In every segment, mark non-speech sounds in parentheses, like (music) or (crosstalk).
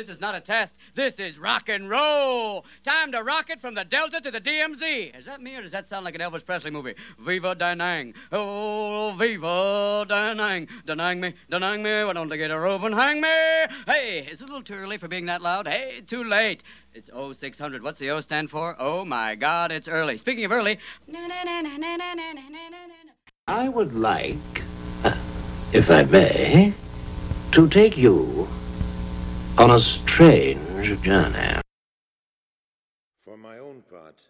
this is not a test. This is rock and roll. Time to rock it from the Delta to the DMZ. Is that me or does that sound like an Elvis Presley movie? Viva Danang. Oh, Viva Danang. Danang me, Danang me. Why don't they get a rope and hang me? Hey, is it a little too early for being that loud? Hey, too late. It's 0600. What's the O stand for? Oh my God, it's early. Speaking of early. I would like, if I may, to take you on a strange journey. For my own part,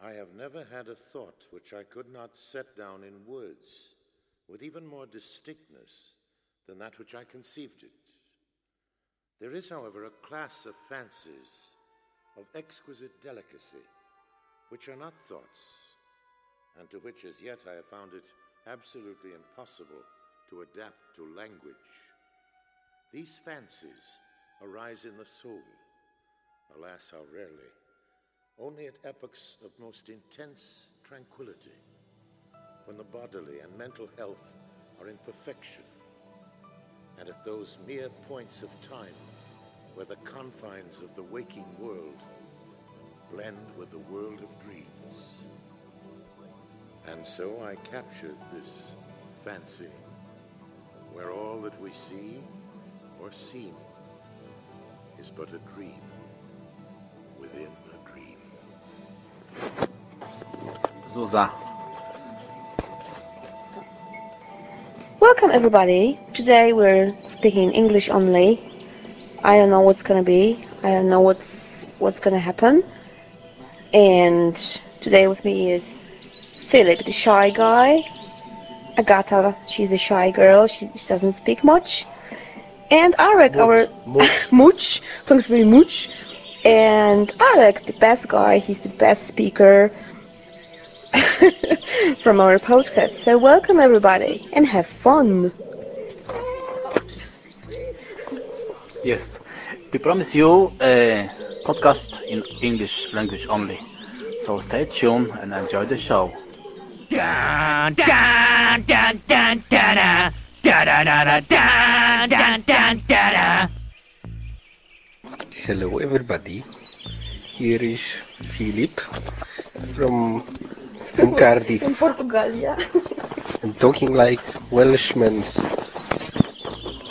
I have never had a thought which I could not set down in words with even more distinctness than that which I conceived it. There is, however, a class of fancies of exquisite delicacy which are not thoughts, and to which as yet I have found it absolutely impossible to adapt to language. These fancies arise in the soul, alas, how rarely, only at epochs of most intense tranquility, when the bodily and mental health are in perfection, and at those mere points of time where the confines of the waking world blend with the world of dreams. And so I captured this fancy, where all that we see or seem is but a dream within a dream. Zuza. Welcome everybody. Today we're speaking English only. I don't know what's gonna be. I don't know what's what's gonna happen. And today with me is Philip, the shy guy. Agata, she's a shy girl. She, she doesn't speak much. And Arek, our Mooch. (laughs) Much, thanks very much. And Arek, the best guy. He's the best speaker (laughs) from our podcast. So welcome everybody and have fun. Yes. We promise you a podcast in English language only. So stay tuned and enjoy the show. Dun, dun, dun, Da, da, da, da. Hello everybody. Here is Philip from, from Cardiff. (laughs) In Portugalia. I'm talking like Welshman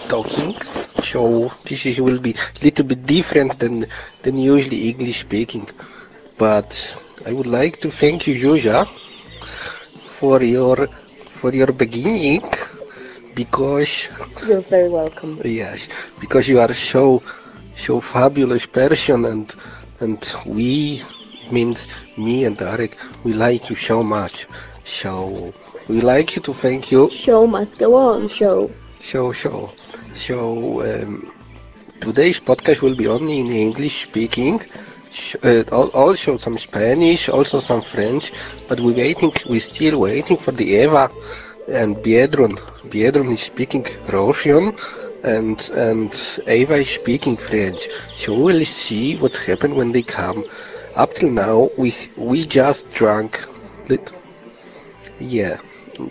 talking. So this is, will be a little bit different than than usually English speaking. But I would like to thank you, Joja, for your for your beginning because You're very welcome. Yes, because you are so so fabulous person and and we means me and Arek we like you so much. So we like you to thank you Show must go on, show. Show show. so um, today's podcast will be only in English speaking. Uh, al- also some Spanish, also some French, but we're waiting. We're still waiting for the Eva and Biedron. Biedron is speaking Russian, and and Eva is speaking French. So we'll see what's happened when they come. Up till now, we we just drank. Lit- yeah,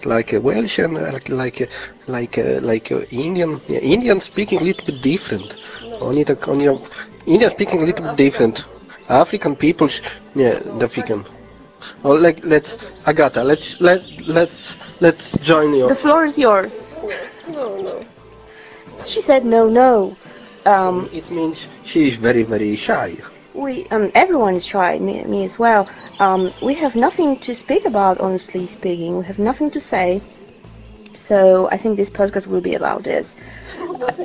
like a Welsh and uh, like like a, like a, like a Indian. Yeah, Indian speaking a little bit different. Only the only Indian speaking a little bit different. African peoples, yeah, the African. Oh, like let's Agata, let's let let's let's join you. The floor is yours. No, no. She said no, no. Um, It means she is very very shy. we, um, everyone is shy, me, me as well. Um, we have nothing to speak about, honestly speaking. We have nothing to say. So I think this podcast will be about this.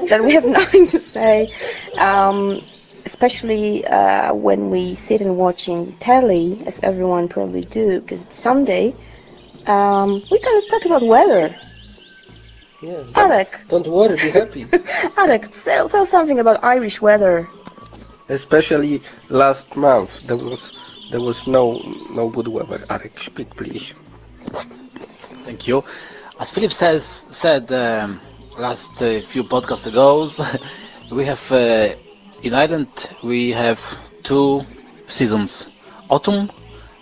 that we have (laughs) nothing to say. Um, especially uh, when we sit and watching telly, as everyone probably do, because it's Sunday. Um, we can talk about weather. Yeah. Alec, Don't worry, be happy. (laughs) Alec, tell, tell something about Irish weather. Especially last month, there was there was no no good weather. Arek, speak please. Thank you. As Philip says said um, last uh, few podcasts ago, (laughs) we have uh, in Ireland we have two seasons: autumn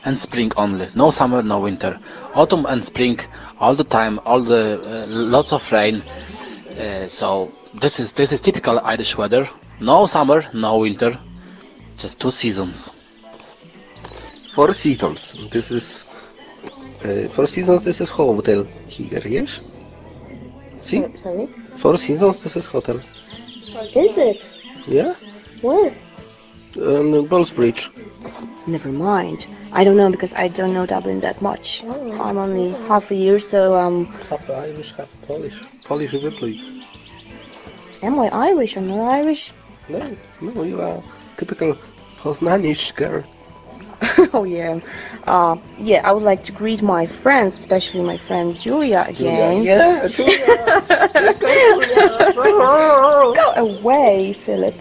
and spring only. No summer, no winter. Autumn and spring all the time, all the uh, lots of rain. Uh, so this is this is typical Irish weather. No summer, no winter, just two seasons. Four seasons. This is uh, four seasons. This is hotel here, yes? See, Sorry? four seasons. This is hotel. Is it? Yeah, Where? um, Bridge. Never mind. I don't know because I don't know Dublin that much. I'm only half a year, so um, Half Irish, half Polish. Polish Ripley. am I Irish? I'm not Irish. No, no, you are typical Poznanish girl. (laughs) oh yeah. Uh, yeah, I would like to greet my friends, especially my friend Julia again. Yeah, (laughs) Go away, Philip.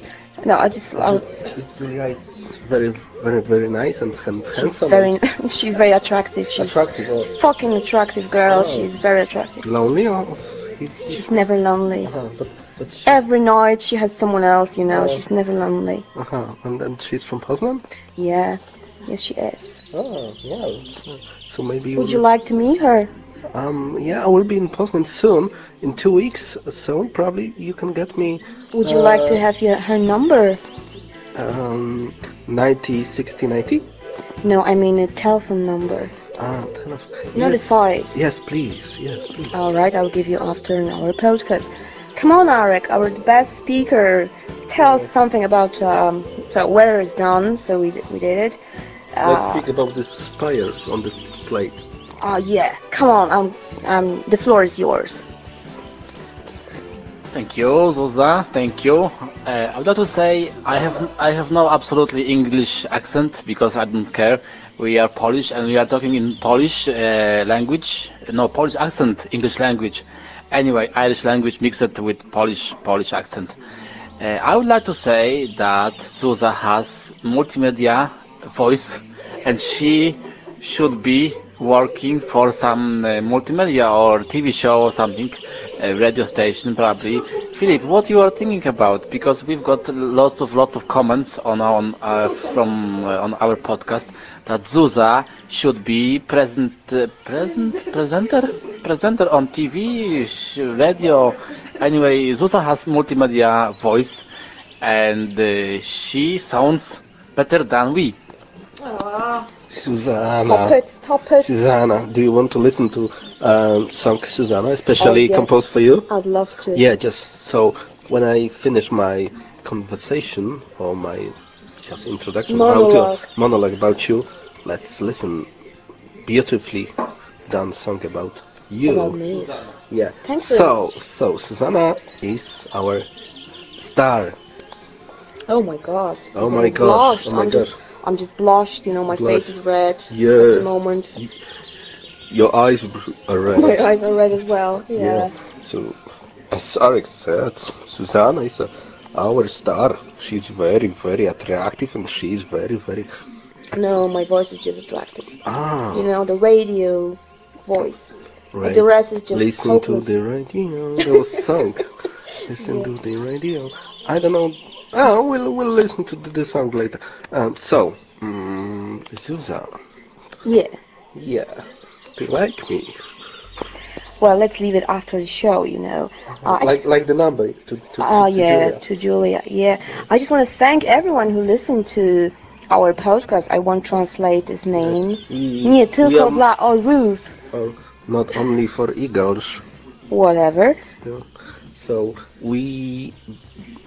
No, I just I would, This Julia is very, very, very nice and, and handsome. very. (laughs) she's very attractive. She's attractive. Or fucking attractive girl. Oh. She's very attractive. lonely or he, he, She's never lonely. uh-huh, but but she, Every night she has someone else, you know. Oh. She's never lonely. uh-huh, and and she's from Poznan. Yeah. Yes, she is. Oh, wow. So maybe Would you like to meet her? Um, yeah, I will be in Poznan soon, in two weeks. So probably you can get me Would you like to Uh, have your, her number? um 90 60 90. No, I mean a telephone number. Ah, ten of, Not the yes, size. yes, please, yes, please. All right, I'll give you after our podcast. Come on, Arik, our best speaker. Tell us something about. Um, so weather is done, so we we did it. Let's Uh, speak about the spires on the plate. Uh, yeah, come on. Um, um, the floor is yours. Thank you, Zuza. Thank you. Uh, I would like to say I have I have no absolutely English accent because I don't care. We are Polish and we are talking in Polish uh, language. No Polish accent, English language. Anyway, Irish language mixed with Polish Polish accent. Uh, I would like to say that Zuza has multimedia voice and she should be working for some uh, multimedia or TV show or something, radio station probably. Philip, what you are thinking about? Because we've got lots of lots of comments on on uh, from uh, on our podcast that Zuza should be present uh, present presenter presenter on TV, radio. Anyway, Zuza has multimedia voice, and she sounds better than we. Susanna. Stop it! Stop it! Susanna, do you want to listen to um, song Susanna, especially Oh, yes. composed for you? I'd love to. Yeah, just so when I finish my conversation or my just introduction Monologue. About, monologue about you, let's listen beautifully done song about you. About me. Yeah. Thanks very so, so Susanna is our star. Oh my god. Oh my God. oh my I'm just, I'm just blushed. You know, my face is red yeah. at the moment. Your eyes are red. My eyes are red as well. Yeah. So, as Alex said, Susanna is a, our star. She's very, very attractive and she's very, very. No, my voice is just attractive. Ah, You know, the radio voice. right. The rest is just Listen hopeless. to the radio. Song. (laughs) Listen to the radio. I don't know. Oh, we'll, we'll listen to the, the song later. Um, so, um, Susanna, Yeah. yeah, do you like me? Well, let's leave it after the show. You know. Uh, like, like the number to, to, Oh to yeah, Julia. to Julia. Yeah, I just want to thank everyone who listened to our podcast. I won't translate his name. We- Nie tylko dla orłów. are not only for eagles. Whatever. Yeah. So we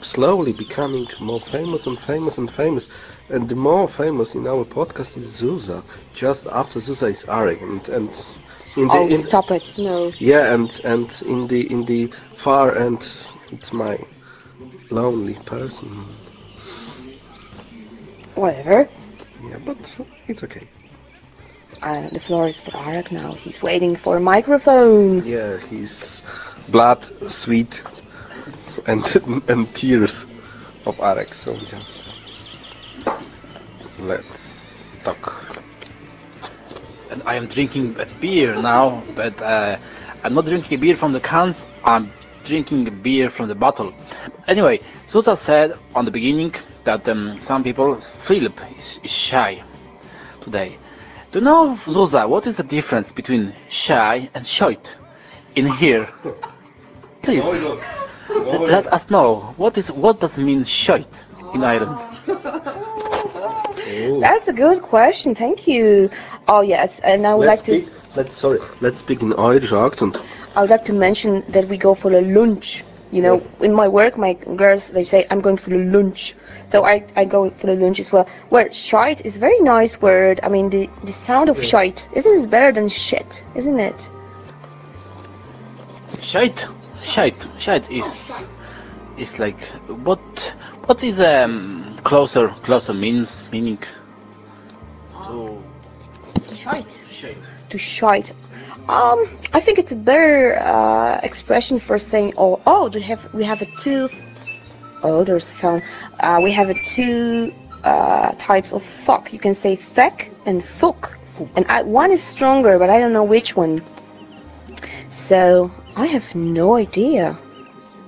slowly becoming more famous and famous and famous, and the more famous in our podcast is Zuza. Just after Zuza is Arik, and and in the Oh, in, stop it! No. yeah, and and in the in the far end, it's my lonely person. Whatever. Yeah, but it's okay. Uh, the floor is for Arak now. He's waiting for a microphone. Yeah, he's blood, sweat, and (laughs) and tears of Arik. So just let's talk. and I am drinking a beer now, but uh, I'm not drinking beer from the cans. I'm drinking beer from the bottle. Anyway, Zuza said on the beginning that um, some people, Philip is, is shy today. Do you know, Zuza, what is the difference between shy and shite in here? (laughs) Please. let us know what is what does mean shite in Ireland. Oh. (laughs) That's a good question. Thank you. Oh yes, and I would Let's like to. speak, let's sorry. Let's speak in Irish accent. I would like to mention that we go for a lunch. You know, in my work, my girls they say I'm going for the lunch, so I, I go for the lunch as well. Well, shite is a very nice word. I mean, the the sound of shite isn't it better than shit, isn't it? Shite, shite, shite is is like what what is um closer closer means meaning to Shite. shite. To shite. Um, I think it's a better uh, expression for saying, oh, oh, we have we have a two. Oh, there's. Uh, we have a two uh, types of fuck. You can say feck and fuck, and I, one is stronger, but I don't know which one. So I have no idea,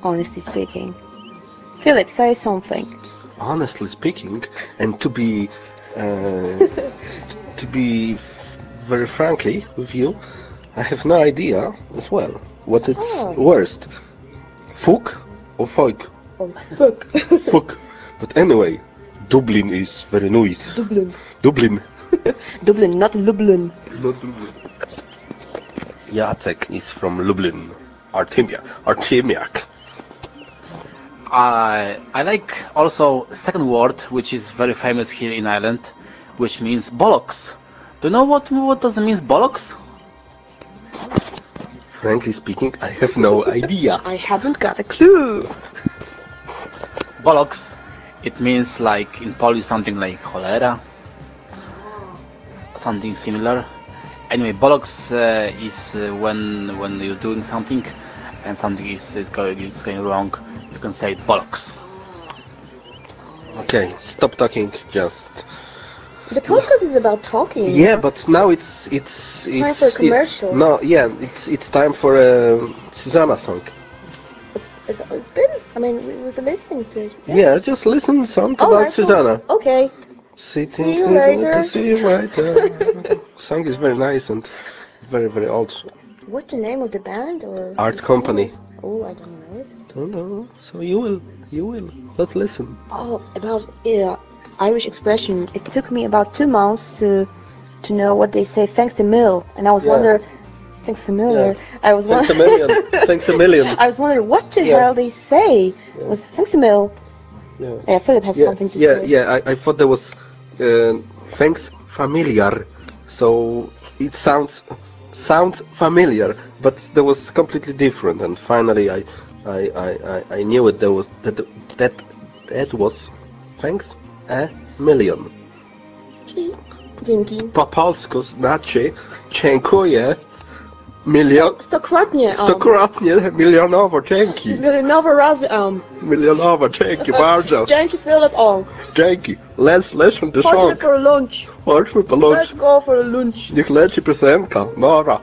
honestly speaking. Philip, say something. Honestly speaking, and to be uh, (laughs) to be very frankly with you, I have no idea as well what it's Oh. worst, fuck or fuck. Oh, fuck. (laughs) Fuck. But anyway, Dublin is very nice. Dublin. Dublin. (laughs) Dublin, not Lublin. Not Dublin. Jacek is from Lublin. Artemia. Artemiak. I uh, I like also second word which is very famous here in Ireland, which means bollocks. Do you know what what does it mean bollocks? Frankly speaking, I have no idea. I haven't got a clue. Bollocks, it means like in Polish something like cholera, something similar. Anyway, bollocks uh, is uh, when when you're doing something and something is, is going is going wrong. You can say bollocks. Okay, stop talking. Just The podcast is about talking. yeah, but now it's it's Time for a it- commercial. no, yeah, it's it's time for a Susanna song. It's, it's, it's been, I mean, we, we've been listening to it. Yeah, just listen song Oh, about that's all- Susanna. Okay. Sitting See you to- later. to See you later. (laughs) song is very nice and very very old. What's the name of the band or? Art Company. Oh, I don't know it. Don't know. So you will, you will. Let's listen. Oh, about uh, Irish expression. It took me about two months to to know what they say. Thanks a mill, and I was Yeah. wondering. Thanks a million. (laughs) I was Thanks a million. Thanks a million. (laughs) I was wondering what the Yeah. hell they say. It was thanks a mill. Yeah. Yeah, Philip has yeah, something to yeah, say. yeah. I, I thought there was uh, thanks familiar, so it sounds sounds familiar, but there was completely different. And finally, I I, I, I, I knew it. There was that that that was thanks a million. Dzięki. Po polsku znaczy dziękuję milion Stokrotnie. Um, stokrotnie milionowo dzięki. milionowe razy. Um, Milionowo dzięki bardzo. dzięki Philip. Um, Dzięki. Let's listen to chodźmy song. for lunch. Chodźmy po lunch. Let's go for lunch. Niech leci piosenka. Nora.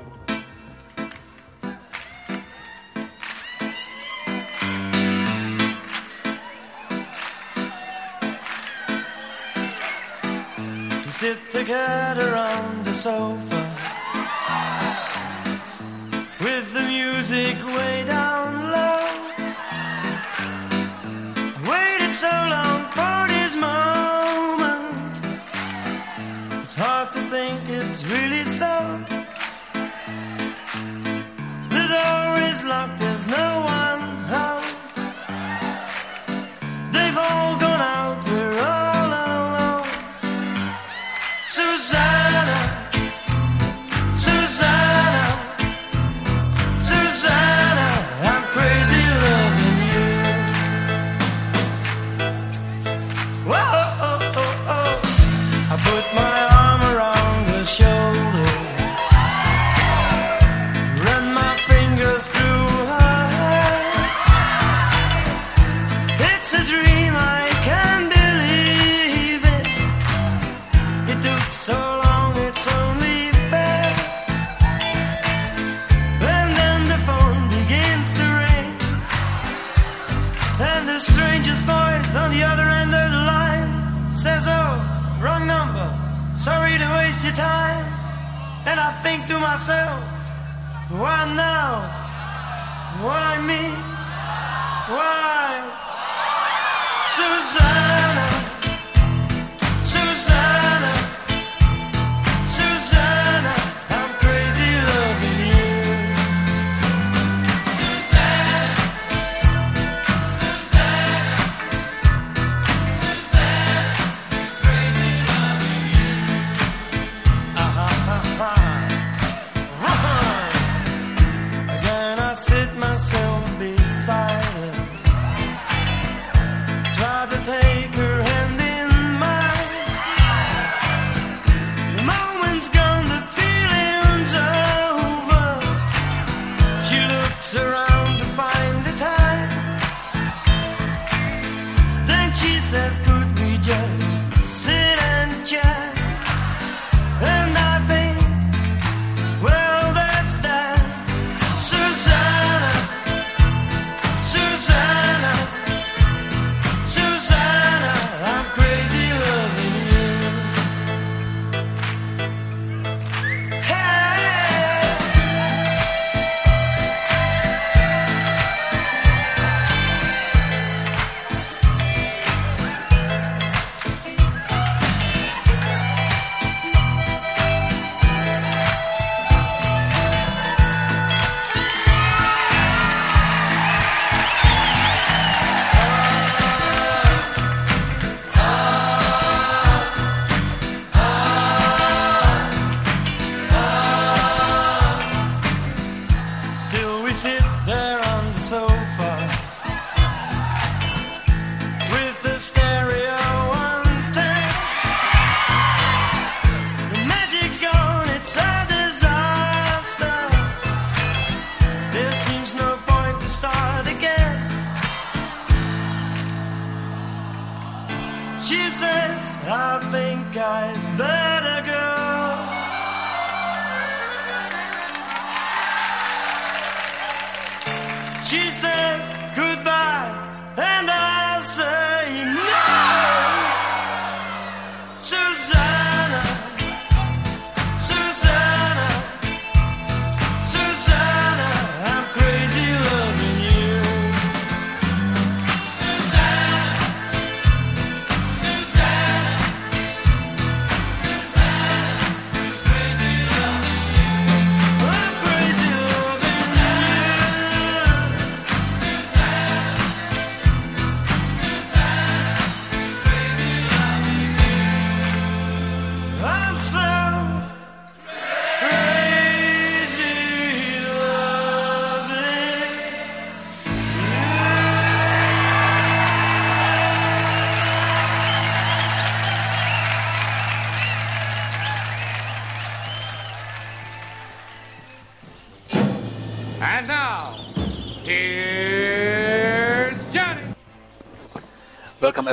Why now? I'd better go. She says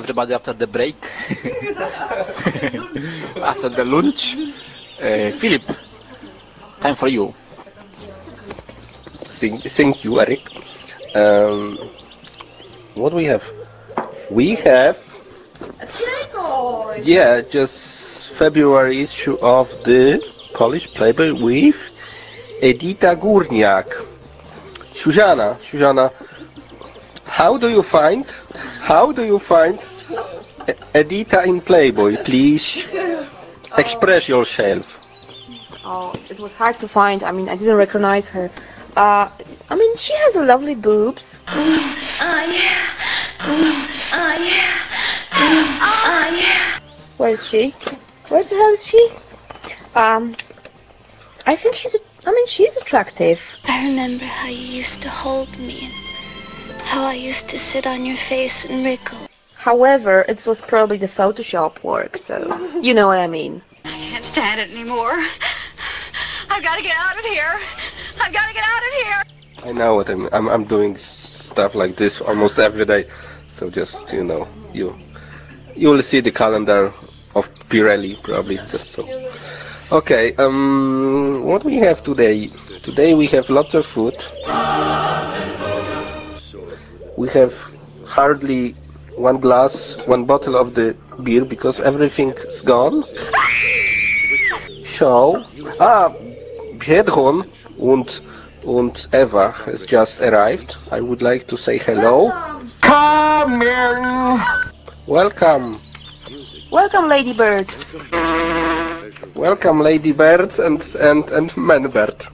everybody after the break. (laughs) after the lunch. Uh, Philip, time for you. Thank, thank you, Eric. Um, what do we have? We have yeah, just February issue of the Polish Playboy with Edyta Górniak. Susanna, Susanna, how do you find, how do you find Edyta in Playboy? Please (laughs) express yourself. Oh, it was hard to find. I mean, I didn't recognize her. Uh, I mean, she has a lovely boobs. Yeah. Yeah. Oh yeah. Where is she? Where the hell is she? Um, I think she's. A, I mean, she's attractive. I remember how you used to hold me and how I used to sit on your face and wrinkle. However, it was probably the Photoshop work, so you know what I mean. I can't stand it anymore. I've got to get out of here. I've got to get out of here. I know what I'm, I'm. I'm doing stuff like this almost every day, so just you know, you you will see the calendar of Pirelli probably just so. Okay, um, what we have today? Today we have lots of food. We have hardly one glass, one bottle of the beer because everything's gone. So, ah, Biedron und and Eva has just arrived. I would like to say hello. Come in. Welcome. Welcome, ladybirds. Welcome, lady birds and and and man bird.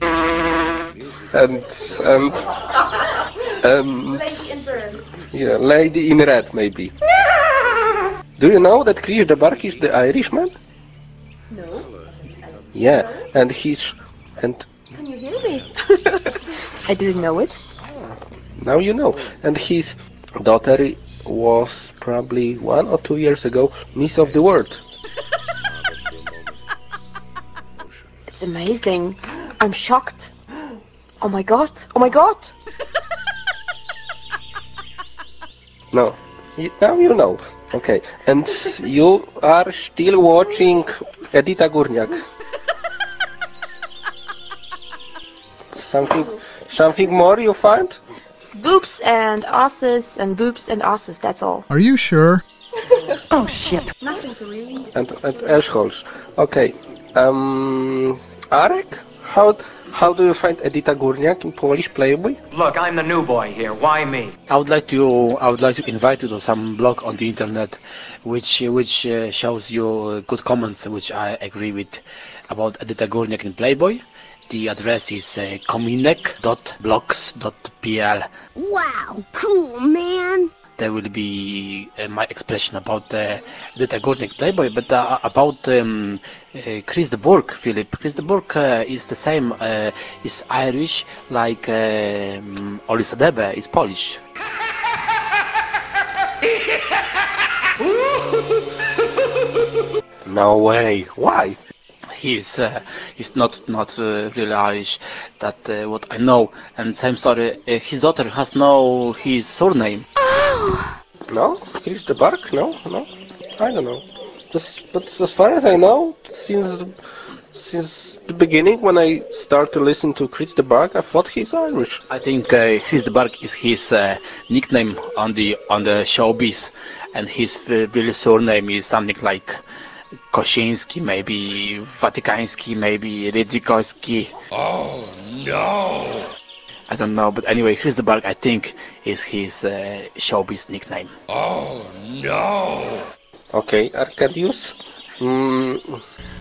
And and and Lady and bird. Yeah, lady in red maybe. Do you know that Chris de Burgh is the Irishman? No. Yeah, and he's and Can you hear me? (laughs) I didn't know it. Ah, now you know. And his daughter was probably one or two years ago Miss of the World. It's amazing. I'm shocked. Oh my god. Oh my god. No, y- now you know. Okay, and you are still watching Edyta Górniak. Something, something more you find? Boobs and asses and boobs and asses, that's all. Are you sure? (laughs) Oh shit. Nothing to really. And, and assholes. Okay. Um, Arek, how how do you find Edyta Górniak in Polish Playboy? Look, I'm the new boy here. Why me? I would like to I would like to invite you to some blog on the internet, which which uh, shows you uh, good comments, which I agree with about Edyta Górniak in Playboy. The address is uh, kominek.blogs.pl. Wow, cool, man. There will be uh, my expression about uh, Edyta Górniak Playboy, but uh, about um, uh, Chris de Burgh, Philip. Chris de Burgh uh, is the same, uh, is Irish, like um, Olisadebe is Polish. (laughs) No way. Why? He's uh, he's not not uh, really Irish. That uh, what I know. And same story. Uh, his daughter has no his surname. No? Chris de Burgh? No? No? I don't know. Just, but as far as I know, since since the beginning when I started to listen to Chris de Burgh, I thought he's Irish. I think uh, Chris de Burgh is his uh, nickname on the on the showbiz, and his real surname is something like Kosciński, maybe Vatikanski, maybe Rydzikowski. Oh, no! I don't know, but anyway, Chris de Burgh, I think, is his uh, showbiz nickname. Oh, no! Okay, Arcadius? Mm,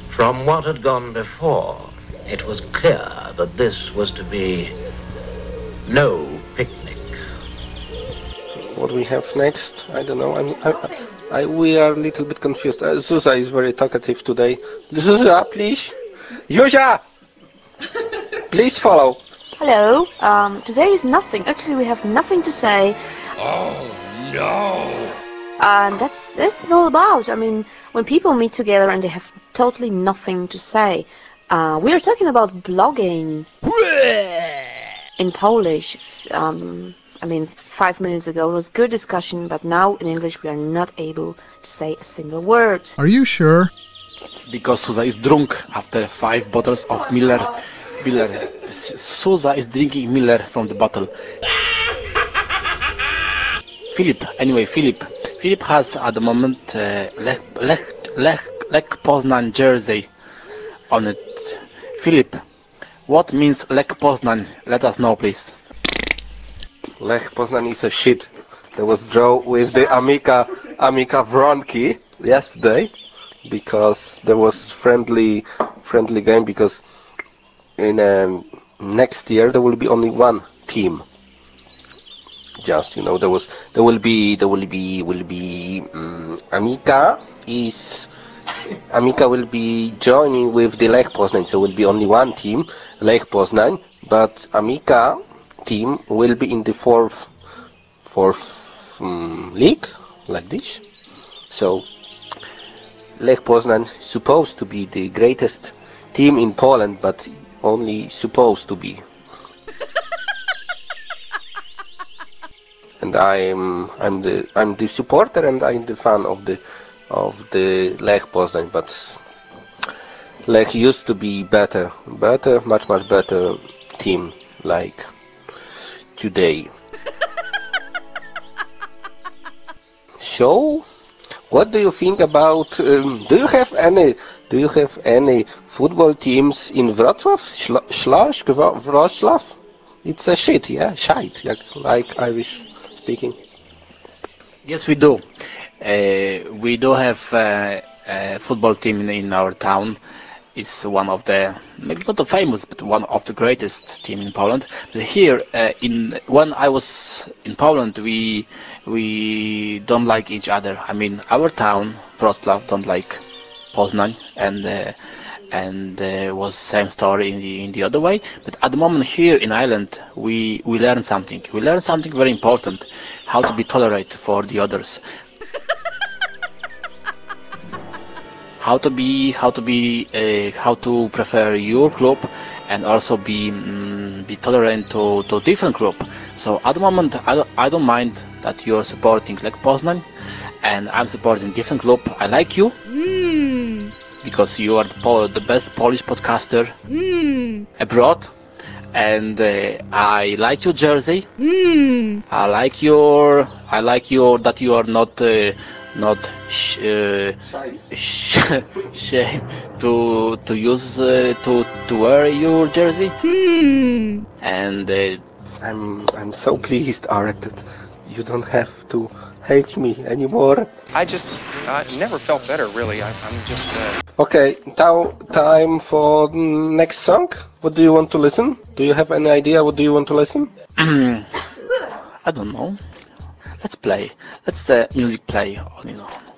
From what had gone before, it was clear that this was to be no picnic. what do we have next? I don't know. I'm, I, I, we are a little bit confused. Uh, Zuza is very talkative today. Zuza, please. Zuzia! please follow. Hello. Um, today is nothing. Actually, we have nothing to say. Oh, no! And that's this is all about. I mean, when people meet together and they have totally nothing to say. Uh, we are talking about blogging in Polish. Um, I mean, five minutes ago it was good discussion, but now in English we are not able to say a single word. Are you sure? Because Suza is drunk after five bottles of Miller. Miller. S- Suza is drinking Miller from the bottle. Philip, anyway, Philip. Philip has at the moment uh, Lech, Lech, Lech, Lech Poznan jersey on it. Philip, what means Lech Poznan? Let us know, please. Lech Poznan is a shit. There was draw with the Amica Amica Wronki yesterday because there was friendly friendly game because in um, next year there will be only one team. Just you know there was there will be there will be will be um, Amica is Amica will be joining with the Lech Poznan, so will be only one team, Lech Poznan, but Amica team will be in the fourth fourth um, league like this. So Lech Poznan supposed to be the greatest team in Poland, but only supposed to be. And I'm I'm the I'm the supporter and I'm the fan of the of the Lech Poznan, but Lech used to be better, better, much much better team like today. (laughs) So, what do you think about? Um, do you have any? Do you have any football teams in Wrocław, Śląsk, Wrocław? It's a shit, yeah, shite, like, like Irish speaking. Yes, we do. Uh, we do have uh, a football team in, our town. It's one of the maybe not the famous, but one of the greatest team in Poland. But here, uh, in when I was in Poland, we we don't like each other. I mean, our town, Wrocław, don't like Poznań, and uh, and uh, was same story in the in the other way. But at the moment here in Ireland, we we learn something. We learn something very important: how to be tolerant for the others. (laughs) how to be how to be uh, how to prefer your club and also be mm, be tolerant to, to different club so at the moment I don't, I don't mind that you're supporting like Poznań and I'm supporting different club I like you Mmm. Because you are the, Pol- the best Polish podcaster Mmm. abroad and uh, I like your jersey Mmm. I like your I like your that you are not uh, not sh- uh, sh- (laughs) shame to to use uh, to to wear your jersey Hmm. and uh, I'm I'm so pleased, Art, that you don't have to hate me anymore. I just I never felt better, really. I, I'm just. Uh... Okay, now time for next song. What do you want to listen? Do you have any idea what do you want to listen? (clears throat) I don't know let's play let's uh, music play on own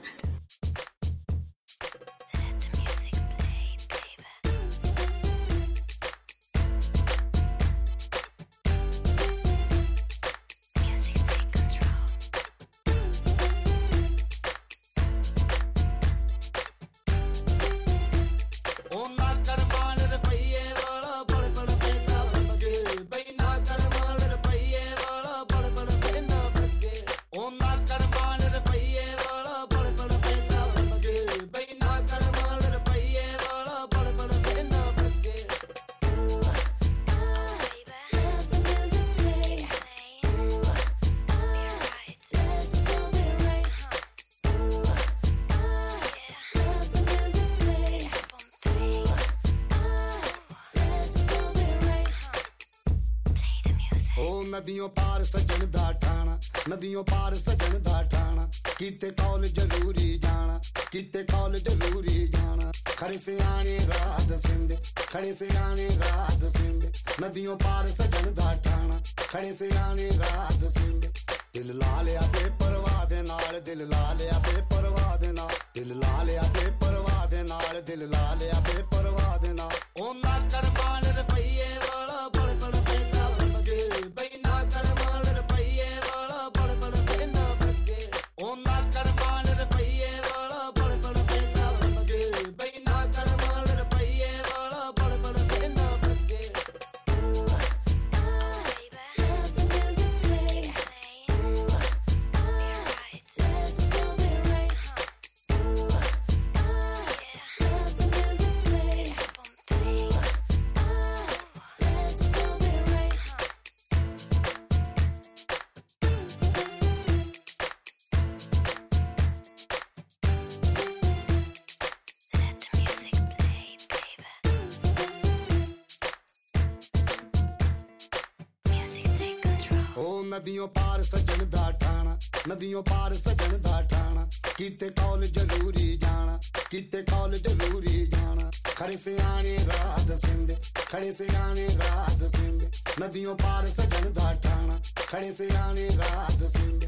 नदियों पार सजन दा ठाणा, नदियों पार सजन दा ठाणा कीते call ज़रूरी जाना कीते call ज़रूरी जाना। खड़े से आने रात सिंध, खड़े से आने रात सिंध, नदियों पार सजन दा ठाणा, खड़े से आने रात सिंध।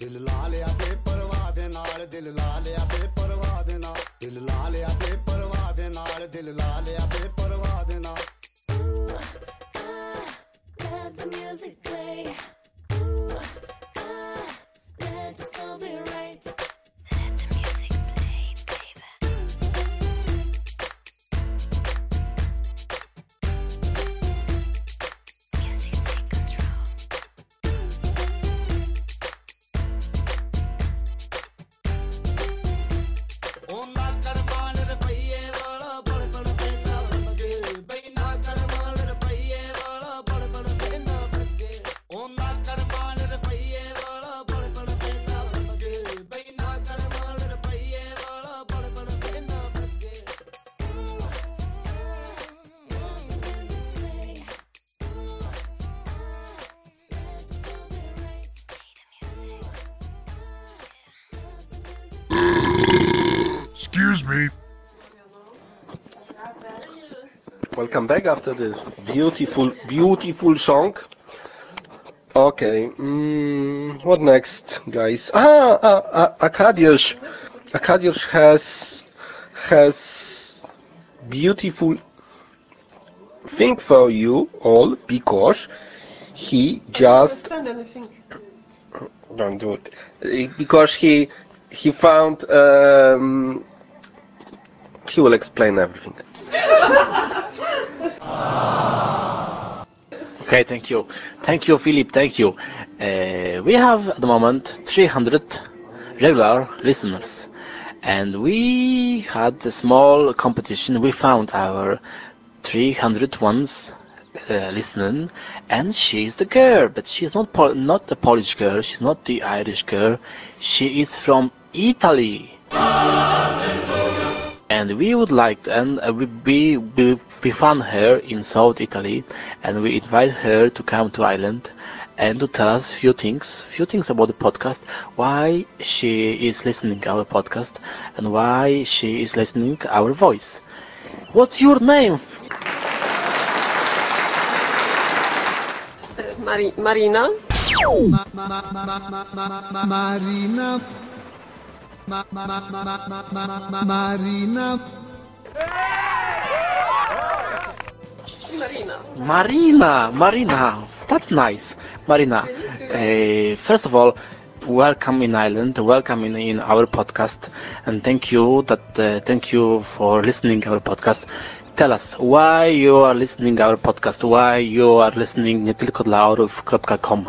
दिल ला लिया ते परवाह दे नाल, दिल ला लिया ते परवाह दे नाल, दिल ला लिया ते परवाह दे नाल, दिल ला लिया ते परवाह दे नाल। Excuse me. Welcome back after the beautiful, beautiful song. Okay, mm, what next, guys? Ah, ah, ah Arkadiusz. Arkadiusz has has beautiful thing for you all because he just don't do it because he he found um, he will explain everything. (laughs) Okay, thank you. Thank you, Philip. Thank you. Uh, we have at the moment 300 regular listeners, and we had a small competition. We found our 300 ones uh, listening, and she's the girl, but she's not Pol- not the Polish girl. She's not the Irish girl. She is from Italy. And we would like, and uh, we, we, we, we found her in South Italy, and we invite her to come to Ireland and to tell us few things, few things about the podcast, why she is listening our podcast, and why she is listening our voice. What's your name? Uh, Mari- Marina. Marina. Marina. Marina. Marina, Marina, that's nice, Marina. Uh, first of all, welcome in Ireland, welcome in, in our podcast, and thank you that uh, thank you for listening our podcast. Tell us why you are listening our podcast, why you are listening nie tylko dla orłów.com.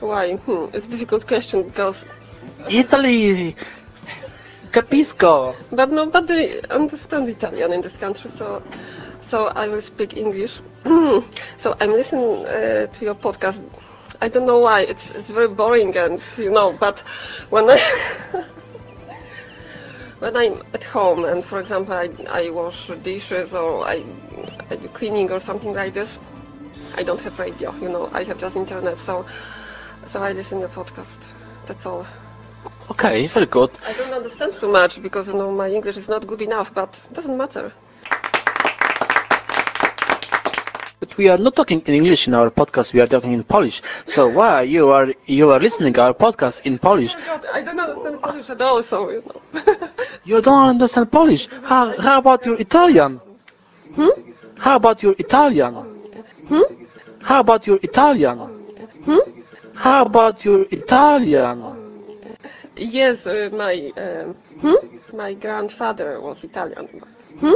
Why? Hmm, it's a difficult question because. Italy! Capisco! But nobody understands Italian in this country, so so I will speak English. (clears throat) so I'm listening uh, to your podcast. I don't know why. It's it's very boring, and you know. But when I (laughs) when I'm at home, and for example, I I wash dishes or I I do cleaning or something like this, I don't have radio. You know, I have just internet. So so I listen to your podcast. That's all. Okay, very good. I don't understand too much because you know my English is not good enough, but it doesn't matter. But we are not talking in English in our podcast. We are talking in Polish. So why you are you are listening our podcast in Polish? Oh God, I don't understand Polish at all, so you know. (laughs) You don't understand Polish. How how about your Italian? Hmm? How about your Italian? Hmm? How about your Italian? Hmm? How about your Italian? Yes, uh, my um, hmm? my grandfather was Italian. Hmm?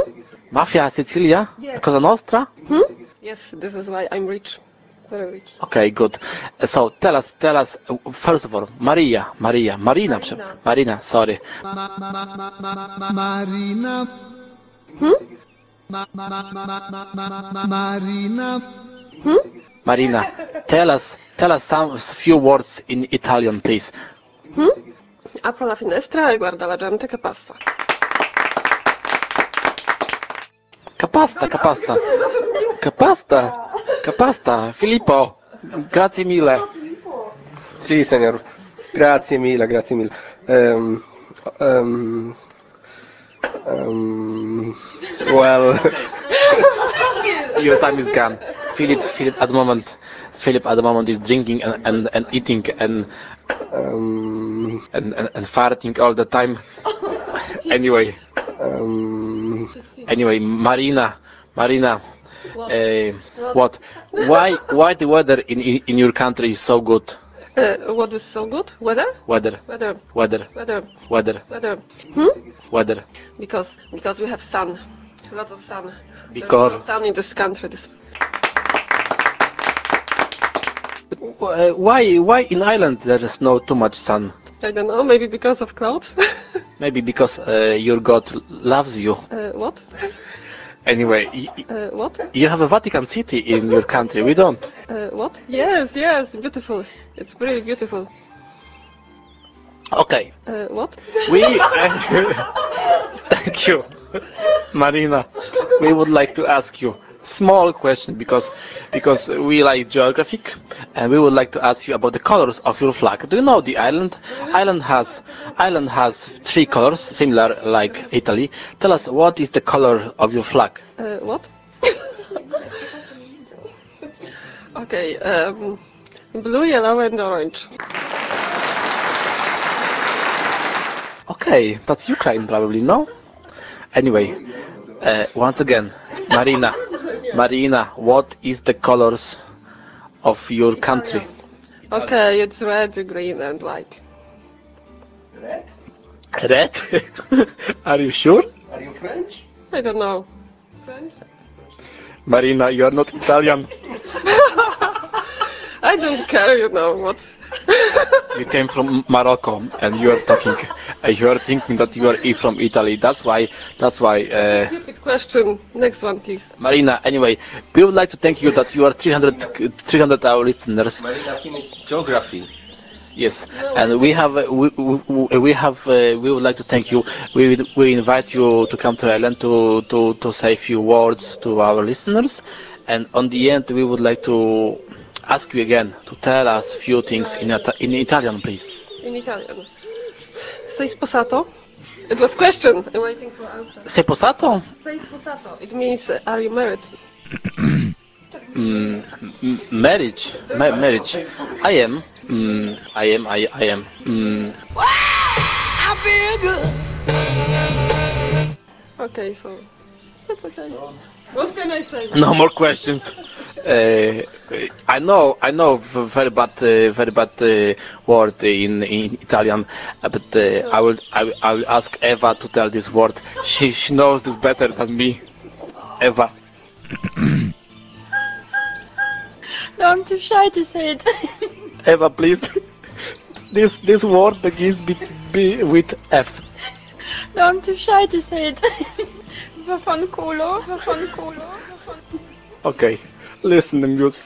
Mafia Sicilia? Yes. Cosa Nostra? Hmm? Yes, this is why I'm rich, very rich. Okay, good. So tell us, tell us, uh, first of all, Maria, Maria, Marina, Marina, Marina sorry. Marina. Hmm? Marina. Hmm? Marina, tell us, tell us some few words in Italian, please. Hmm? Apro la finestra e guarda la gente che passa. Capasta, capasta, capasta, capasta, Filippo, grazie mille. Sì, signor. Grazie mille, grazie mille. Um, um, um, well, Your time is gone. Philip, Philip, at the moment, Philip at the moment is drinking and, and, and eating and, um, and, and and farting all the time. (laughs) Anyway, um, anyway, Marina, Marina, What? uh, what? Why why the weather in, in in your country is so good? Uh, what is so good? Weather? Weather, Weather. weather, Weather. weather, Weather. Hmm? weather. Because because we have sun, lots of sun. Because- no sun in this country. This Uh, why why in Ireland there is no too much sun? I don't know. Maybe because of clouds. (laughs) Maybe because uh, your God loves you. uh, what? Anyway, Uh, what? you have a Vatican City in your country. We don't. Uh, what? Yes, yes, beautiful. It's really beautiful. Okay. Uh, what? (laughs) We. (laughs) Thank you, Marina. We would like to ask you small question because because we like geographic and we would like to ask you about the colors of your flag. Do you know the island? Island has island has three colors, similar like Italy. Tell us what is the color of your flag? Uh, what? (laughs) okay, um, blue, yellow, and orange. Okay, that's Ukraine probably, no? Anyway, uh, once again, Marina, Marina, what is the colors of your country? Okay, it's red, green, and white. Red? Red? (laughs) are you sure? Are you French? I don't know. French? Marina, you are not Italian. (laughs) (laughs) I don't care, you know what. (laughs) You came from Morocco and you are talking, uh, (laughs) you are thinking that you are from Italy. That's why, that's why, uh, Stupid question. Next one, please. Marina, anyway, we would like to thank you that you are 300, 300 our listeners. Marina finished geography. Yes, and we have uh, we, we, we have uh, we would like to thank you. We we invite you to come to Ireland to, to, to say a few words to our listeners, and on the end we would like to ask you again to tell us a few things in Ita- in Italian, please. In Italian. Sei sposato? It was question. I'm waiting for answer. Sei posato? Sei sposato. It means, uh, are you married? (clears throat) Mm, m- marriage, Ma- marriage. I am. Mm, I am. I, I am. Mm, I feel good. Okay, so that's okay. What can I say? No more questions. Uh, I know, I know, very bad, uh, very bad uh, word in in Italian, uh, but uh, I will, I will, I will ask Eva to tell this word. She she knows this better than me. Eva. (laughs) No, I'm too shy to say it. (laughs) Eva, please. This this word begins with, B, with F. no, I'm too shy to say it. (laughs) Vaffanculo, vaffanculo. Okay, listen the music.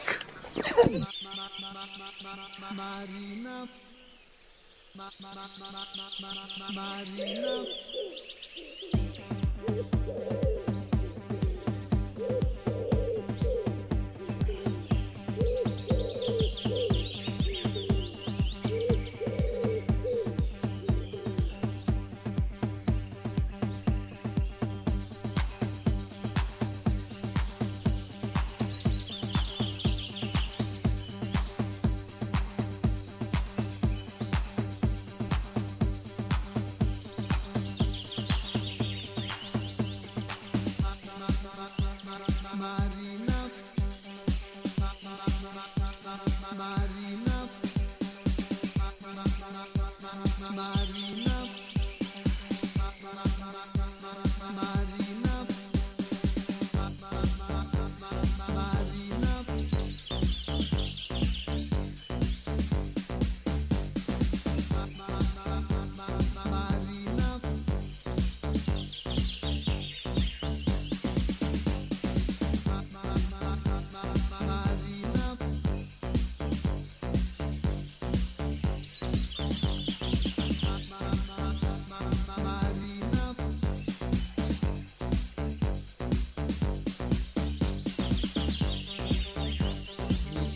Mi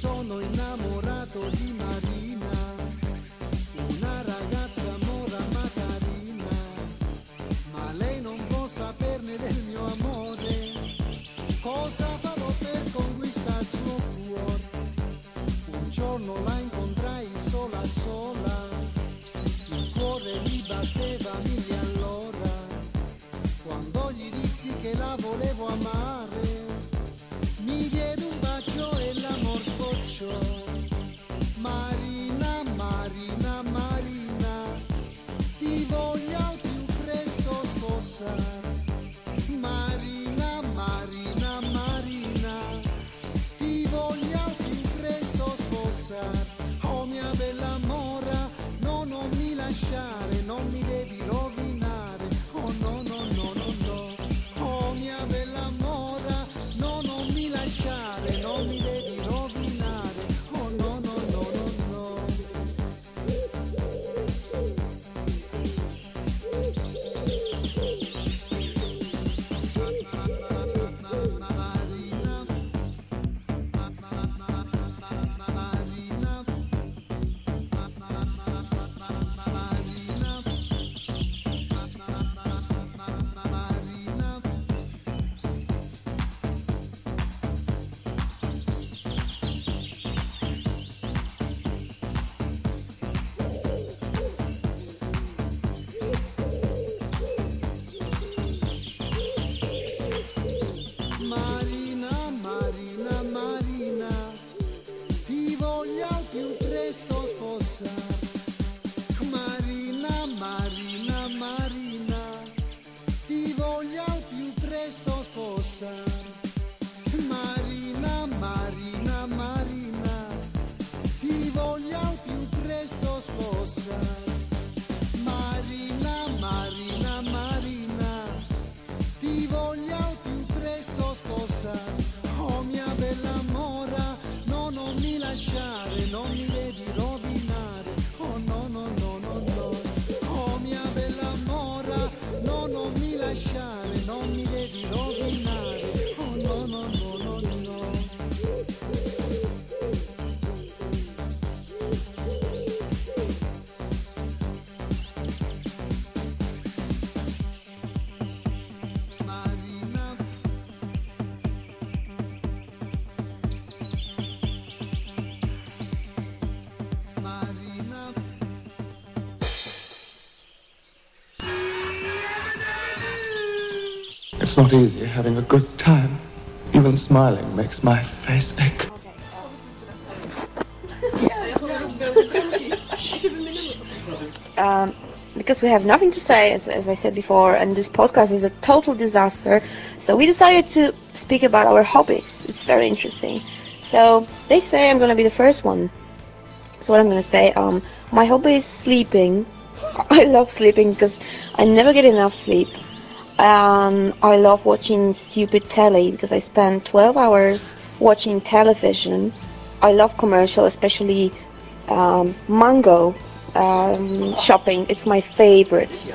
sono innamorato di me It's not easy having a good time. Even smiling makes my face ache. um, because we have nothing to say, as, as I said before, and this podcast is a total disaster. So we decided to speak about our hobbies. It's very interesting. So they say I'm gonna be the first one. So what I'm gonna say, um, my hobby is sleeping. (laughs) I love sleeping because I never get enough sleep. Um, I love watching stupid telly because I spend 12 hours watching television. I love commercial, especially um, Mango um, shopping. It's my favorite.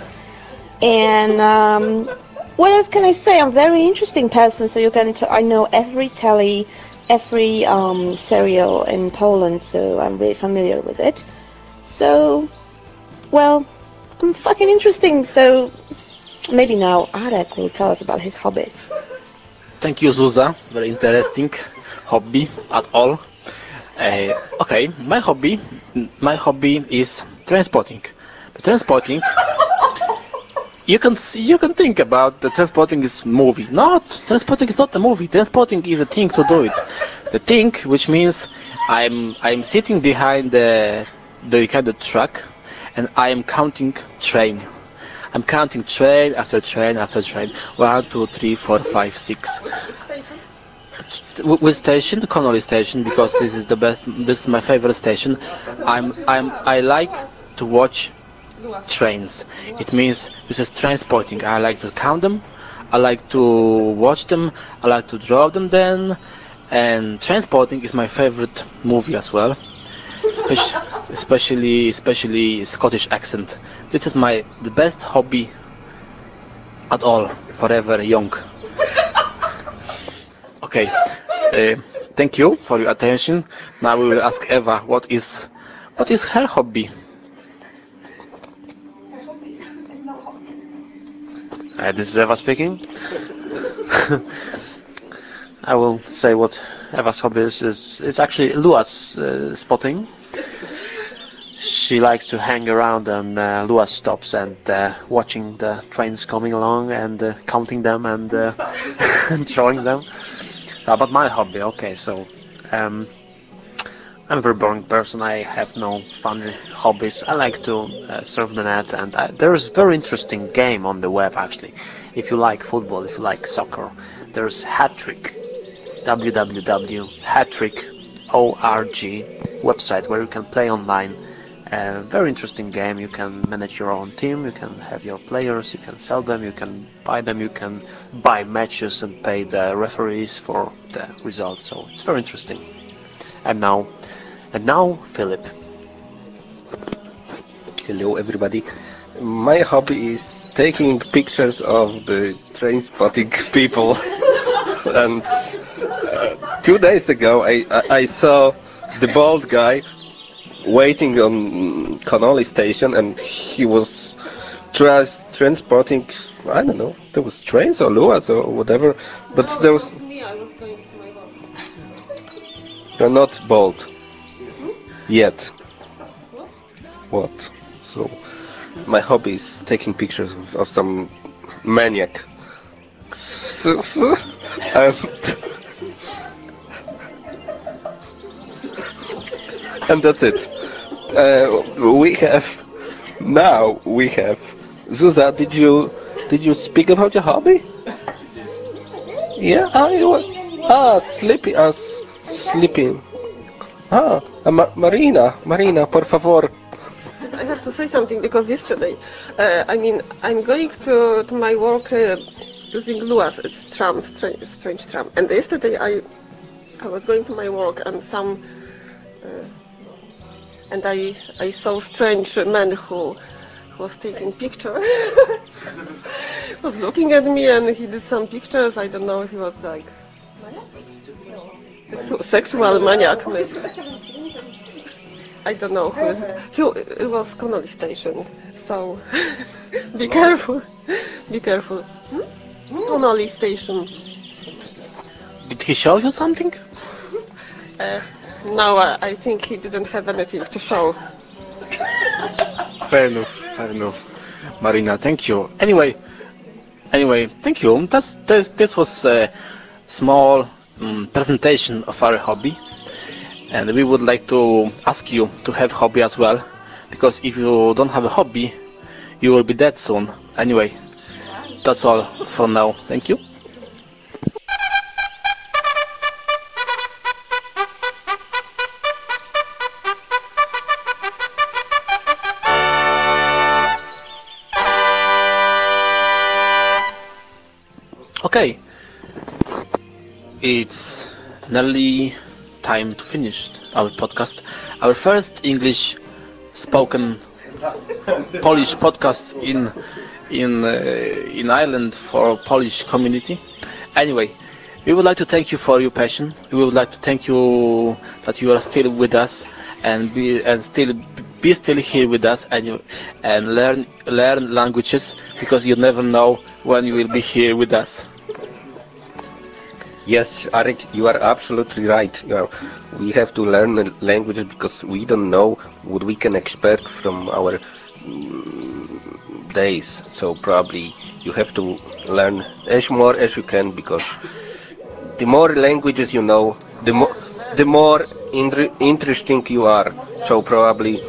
And um, what else can I say? I'm a very interesting person, so you can. T- I know every telly, every um, serial in Poland, so I'm really familiar with it. So, well, I'm fucking interesting. So maybe now Arek will tell us about his hobbies. Thank you, Zuza. Very interesting hobby at all. Uh, okay, my hobby, my hobby is transporting. Transporting. You can see, you can think about the transporting is movie. Not transporting is not a movie. Transporting is a thing to do it. The thing, which means I'm I'm sitting behind the behind the truck, and I am counting train. I'm counting train after train after train. One, two, three, four, five, six. With station, Connolly station, because this is the best. This is my favorite station. I'm I'm I like to watch trains. It means this is transporting. I like to count them. I like to watch them. I like to draw them then. And transporting is my favorite movie as well. Especially, especially, especially Scottish accent. This is my the best hobby at all. Forever young. Okay. Uh, thank you for your attention. Now we will ask Eva what is what is her hobby. Uh, this is Eva speaking. (laughs) I will say what Eva's hobby is. it's actually Luas uh, spotting. She likes to hang around on uh, Luas stops and uh, watching the trains coming along and uh, counting them and, uh, (laughs) and drawing them. About my hobby, okay, so um, I'm a very boring person. I have no fun hobbies. I like to uh, surf the net, and I, there is a very interesting game on the web actually. If you like football, if you like soccer, there's Hattrick, www.hattrick.org website where you can play online. A very interesting game. You can manage your own team. You can have your players. You can sell them. You can buy them. You can buy matches and pay the referees for the results. So it's very interesting. And now, and now, Philip. Hello, everybody. My hobby is taking pictures of the train spotting (laughs) people. and uh, two days ago, I, I, I saw the bald guy waiting on Connolly station, and he was trans- transporting. I don't know. There was trains or luas or whatever, but there was. me, I was going to my work. You're not bald hmm? yet. What? What? So, my hobby is taking pictures of, of some maniac. So, so, and, (laughs) and that's it. Uh, we have now we have Zuza. Did you did you speak about your hobby? Yeah, ah, you were, ah, sleeping, ah, s- sleeping. Ah, uh, Ma- Marina, Marina, por favor. I have to say something because yesterday, uh, I mean, I'm going to, to my work uh, using Luas. It's tram, strange, strange tram. And yesterday I, I was going to my work and some, uh, and I, I saw strange man who was taking picture. (laughs) was looking at me and he did some pictures. I don't know. He was like sexu- sexual maniac maybe. I don't know who is it. He, it was Connolly Station, so (laughs) be careful. Be careful. Connolly Station. Did he show you something? Uh, no, I, think he didn't have anything to show. Fair enough, fair enough. Marina, thank you. Anyway, anyway, thank you. That's, this, this was a small um, presentation of our hobby. And we would like to ask you to have hobby as well. Because if you don't have a hobby, you will be dead soon. Anyway, that's all for now. Thank you. Okay. It's nearly time to finish our podcast. Our first English spoken Polish podcast in in uh, in Ireland for Polish community. Anyway, we would like to thank you for your passion. We would like to thank you that you are still with us and be and still be still here with us and you, and learn learn languages because you never know when you will be here with us. Yes, Arek, you are absolutely right. Know, we have to learn the languages because we don't know what we can expect from our mm, days. So probably you have to learn as more as you can because the more languages you know, the more the more inter- interesting you are. So probably,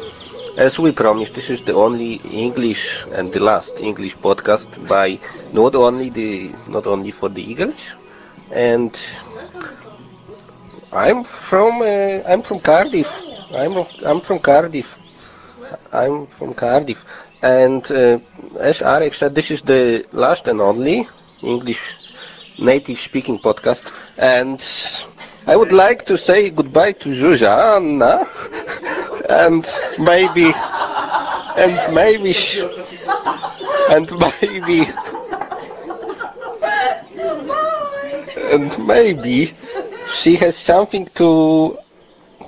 as we promised, this is the only English and the last English podcast by not only the not only for the Eagles, and I'm from uh, I'm from Cardiff. I'm I'm from Cardiff. I'm from Cardiff, and uh, as Arek said, this is the last and only English native speaking podcast, and I would like to say goodbye to Zuzanna, (laughs) and maybe, and maybe, and maybe, and maybe she has something to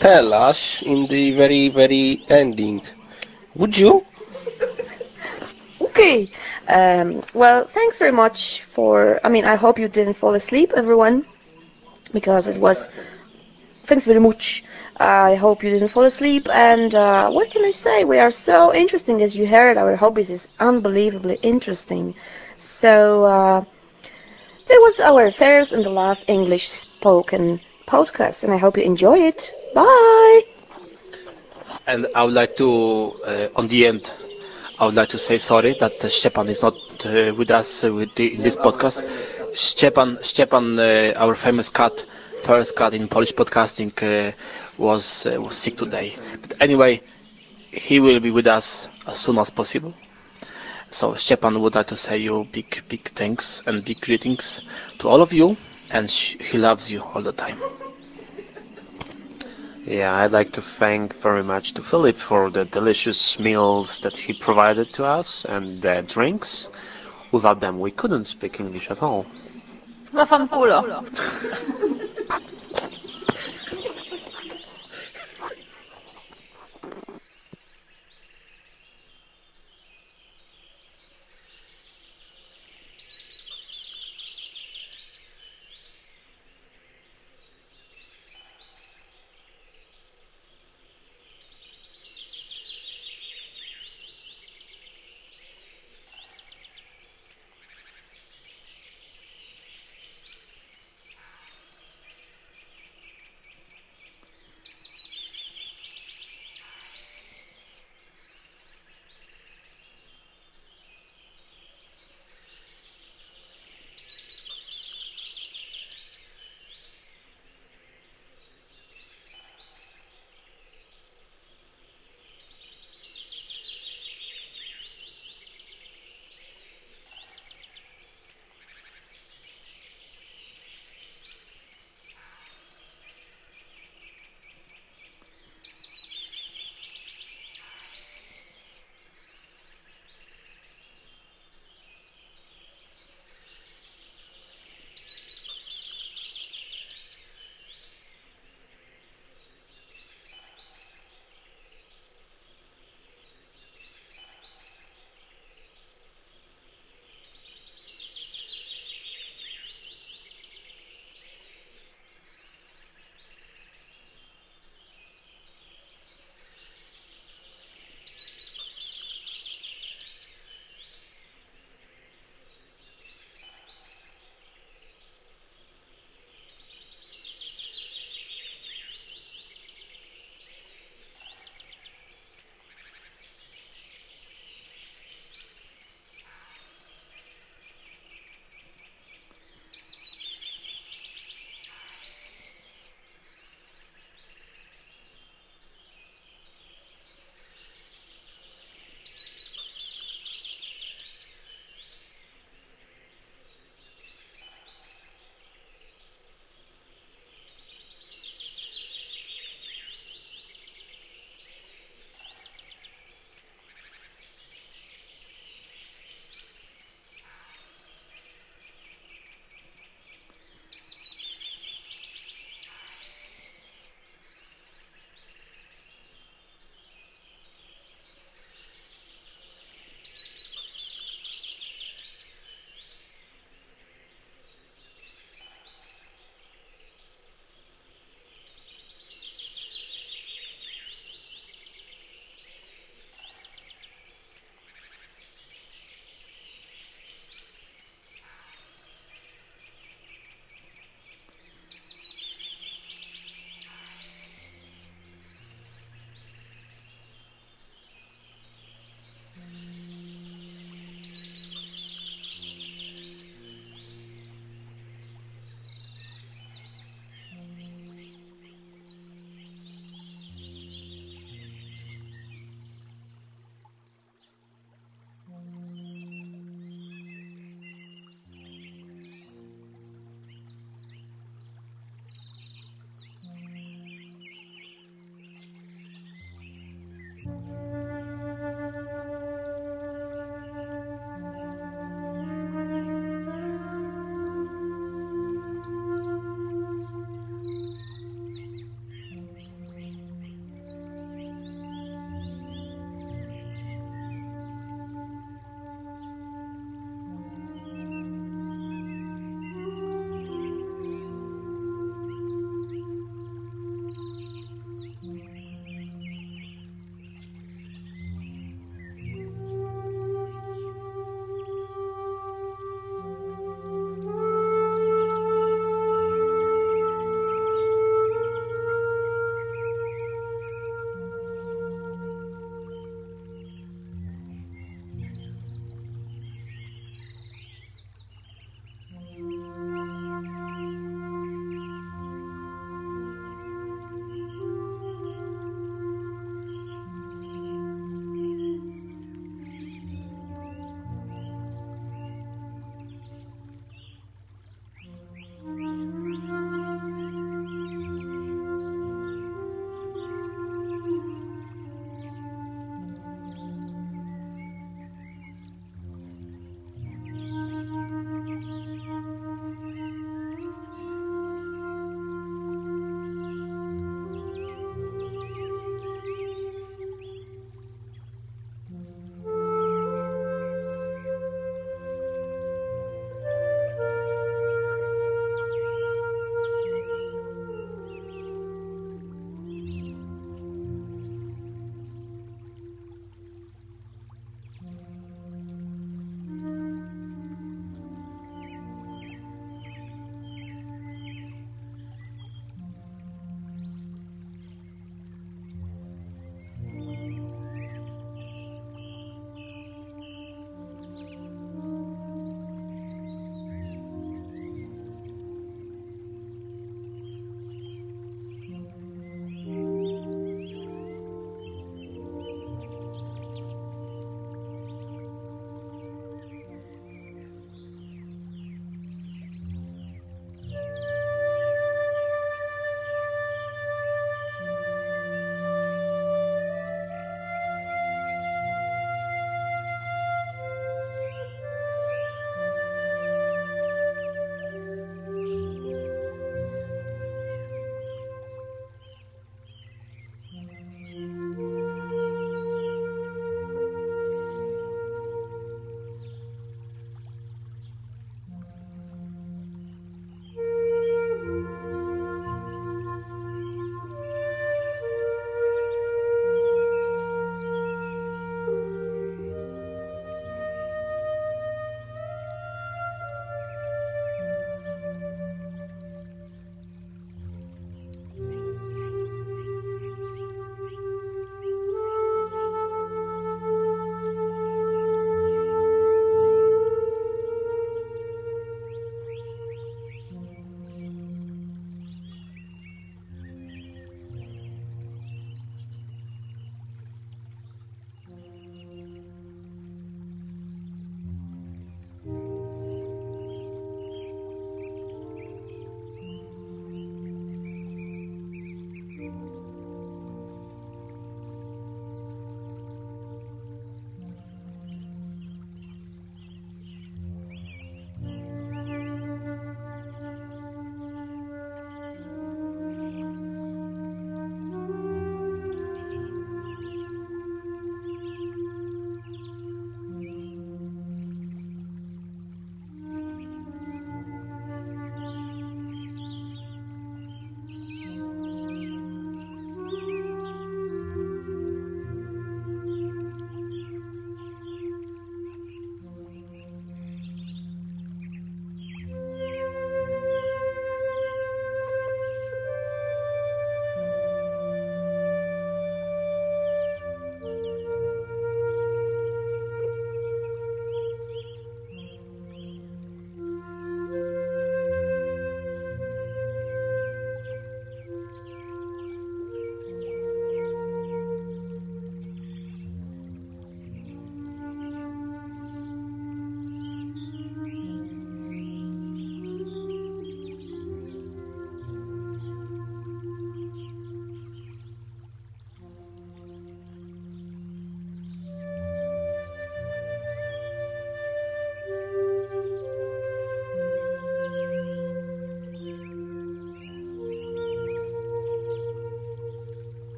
tell us in the very, very ending. Would you? Okay. Um, well, thanks very much for. I mean, I hope you didn't fall asleep, everyone, because it was. Thanks very much. I hope you didn't fall asleep. And uh, what can I say? We are so interesting, as you heard. Our hobbies is unbelievably interesting. So uh, that was our first and the last English spoken podcast, and I hope you enjoy it. Bye. And I would like to, uh, on the end, I would like to say sorry that uh, Stepan is not uh, with us uh, with the, in this podcast. Stepan, Stepan, uh, our famous cat, first cat in Polish podcasting, uh, was uh, was sick today. But anyway, he will be with us as soon as possible. So Stepan would like to say you big, big thanks and big greetings to all of you, and sh- he loves you all the time. Yeah, I'd like to thank very much to Philip for the delicious meals that he provided to us and the drinks. Without them, we couldn't speak English at all. Vaffanculo. (laughs)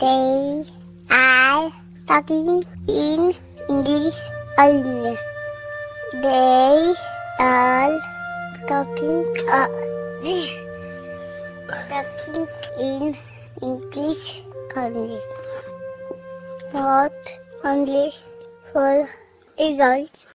They are talking